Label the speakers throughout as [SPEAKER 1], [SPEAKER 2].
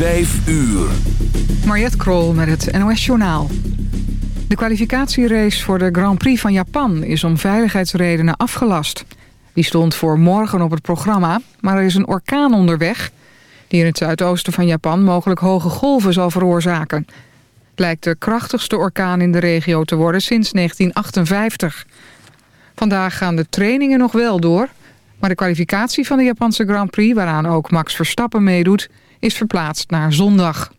[SPEAKER 1] Vijf uur.
[SPEAKER 2] Mariette Krol met het NOS Journaal. De kwalificatierace voor de Grand Prix van Japan is om veiligheidsredenen afgelast. Die stond voor morgen op het programma, maar er is een orkaan onderweg... die in het zuidoosten van Japan mogelijk hoge golven zal veroorzaken. Het lijkt de krachtigste orkaan in de regio te worden sinds 1958. Vandaag gaan de trainingen nog wel door... maar de kwalificatie van de Japanse Grand Prix... waaraan ook Max Verstappen meedoet, is verplaatst naar zondag.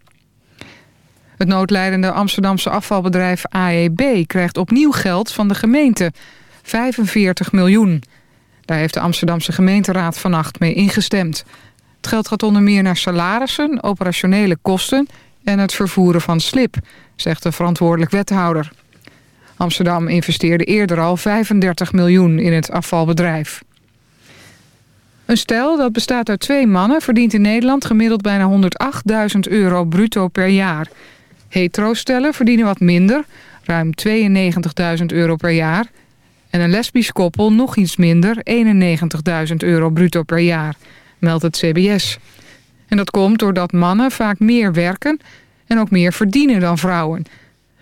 [SPEAKER 2] Het noodlijdende Amsterdamse afvalbedrijf AEB krijgt opnieuw geld van de gemeente. 45 miljoen. Daar heeft de Amsterdamse gemeenteraad vannacht mee ingestemd. Het geld gaat onder meer naar salarissen, operationele kosten... en het vervoeren van slip, zegt de verantwoordelijk wethouder. Amsterdam investeerde eerder al 35 miljoen in het afvalbedrijf. Een stel dat bestaat uit twee mannen verdient in Nederland gemiddeld bijna 108.000 euro bruto per jaar. Hetero-stellen verdienen wat minder, ruim 92.000 euro per jaar. En een lesbisch koppel nog iets minder, 91.000 euro bruto per jaar, meldt het CBS. En dat komt doordat mannen vaak meer werken en ook meer verdienen dan vrouwen.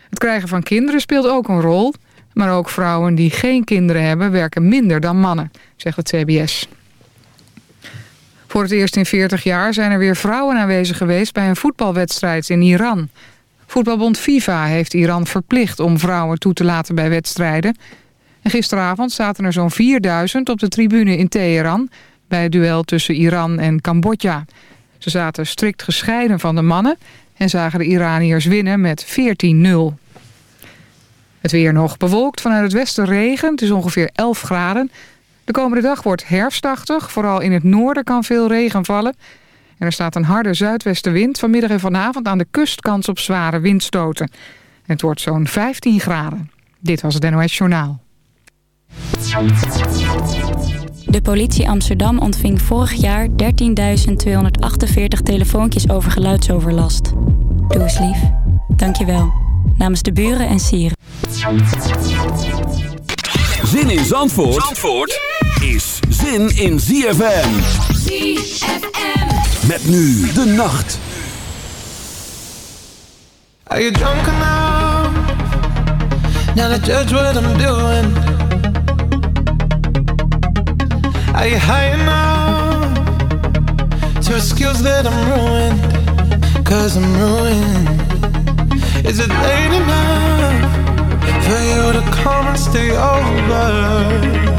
[SPEAKER 2] Het krijgen van kinderen speelt ook een rol, maar ook vrouwen die geen kinderen hebben werken minder dan mannen, zegt het CBS. Voor het eerst in 40 jaar zijn er weer vrouwen aanwezig geweest bij een voetbalwedstrijd in Iran. Voetbalbond FIFA heeft Iran verplicht om vrouwen toe te laten bij wedstrijden. En gisteravond zaten er zo'n 4000 op de tribune in Teheran... bij het duel tussen Iran en Cambodja. Ze zaten strikt gescheiden van de mannen... en zagen de Iraniërs winnen met 14-0. Het weer nog bewolkt vanuit het westen regen. Het is ongeveer 11 graden. De komende dag wordt herfstachtig. Vooral in het noorden kan veel regen vallen. En er staat een harde zuidwestenwind. Vanmiddag en vanavond aan de kust kans op zware windstoten. En het wordt zo'n 15 graden. Dit was het NOS Journaal.
[SPEAKER 3] De politie Amsterdam ontving vorig jaar 13.248 telefoontjes over geluidsoverlast. Doe eens lief. Dank je wel. Namens de buren en sieren.
[SPEAKER 1] Zin in Zandvoort, Zandvoort zin in ZFM.
[SPEAKER 4] ZFM.
[SPEAKER 1] Met nu de nacht.
[SPEAKER 5] Are you drunk enough? Now to judge what I'm doing. Are you high enough to excuse that I'm ruined? Cause I'm ruined. Is it late enough for you to come and stay over?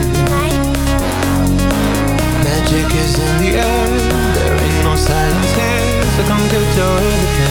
[SPEAKER 5] Magic is in the air, there ain't no silence here, so come get your everything.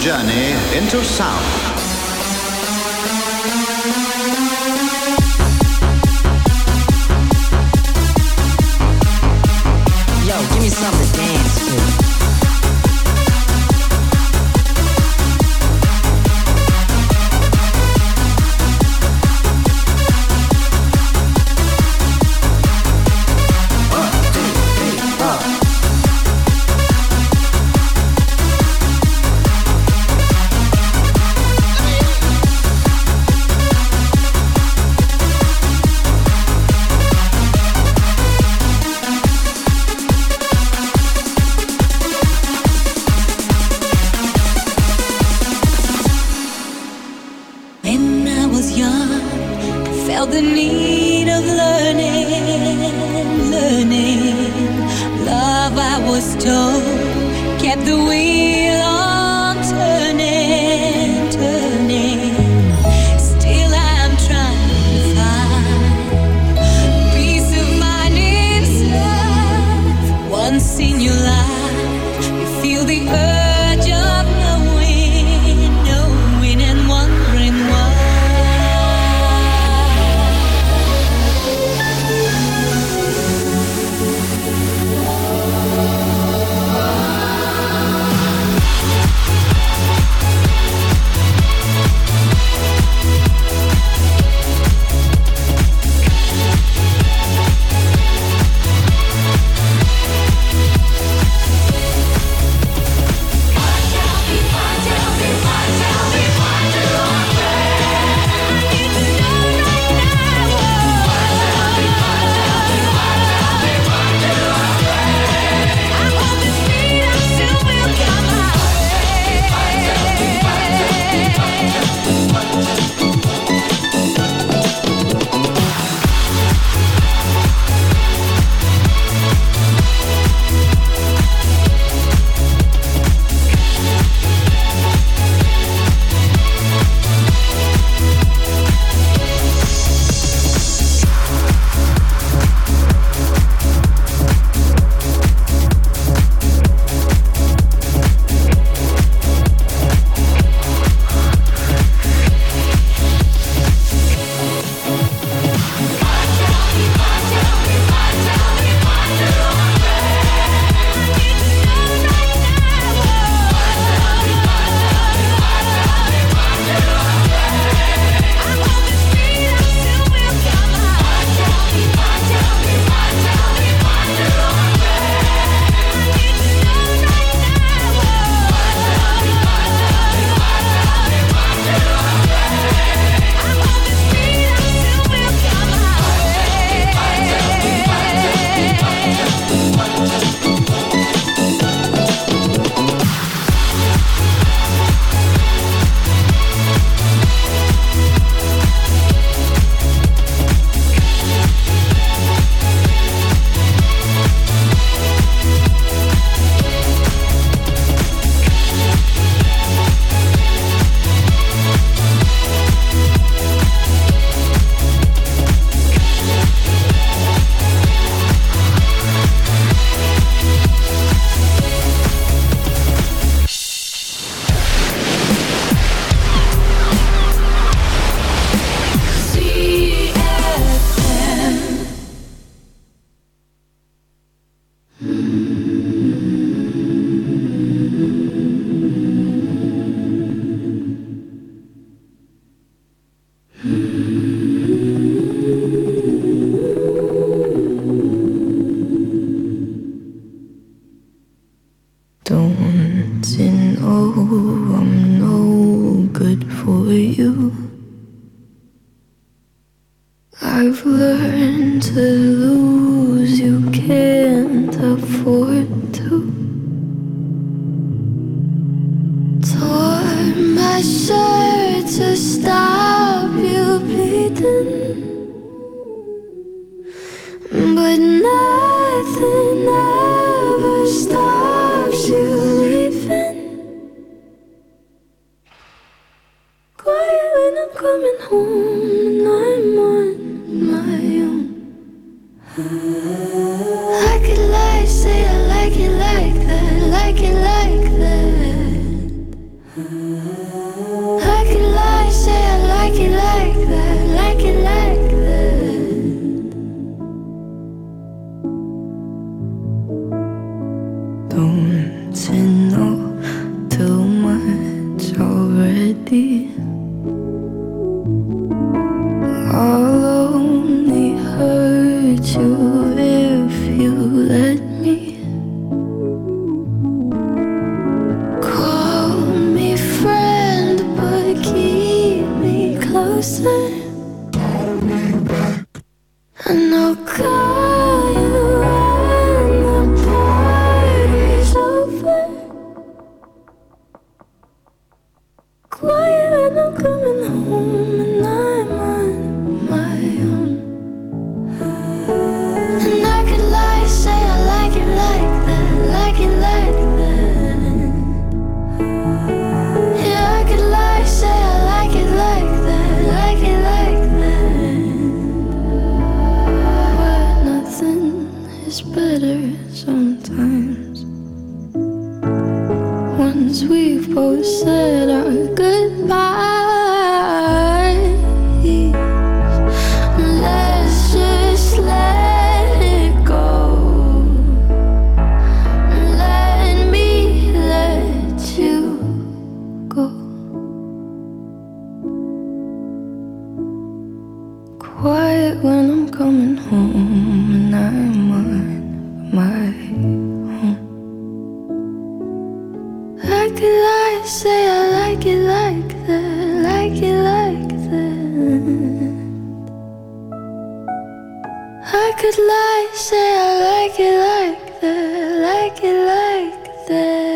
[SPEAKER 5] Journey into sound. Mm-hmm. like, say I like it like that, like it like that.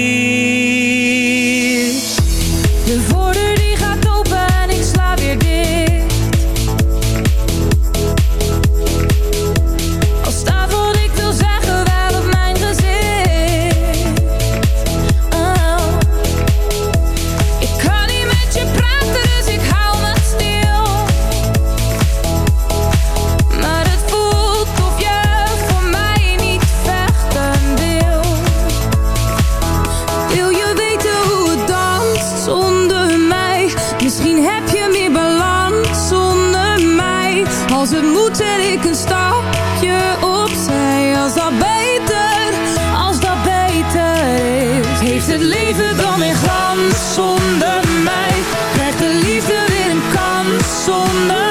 [SPEAKER 6] Als het moet zet ik een stapje opzij. Als dat beter, als dat beter is. Heeft het leven dan weer glans zonder mij? Krijgt de liefde weer een kans zonder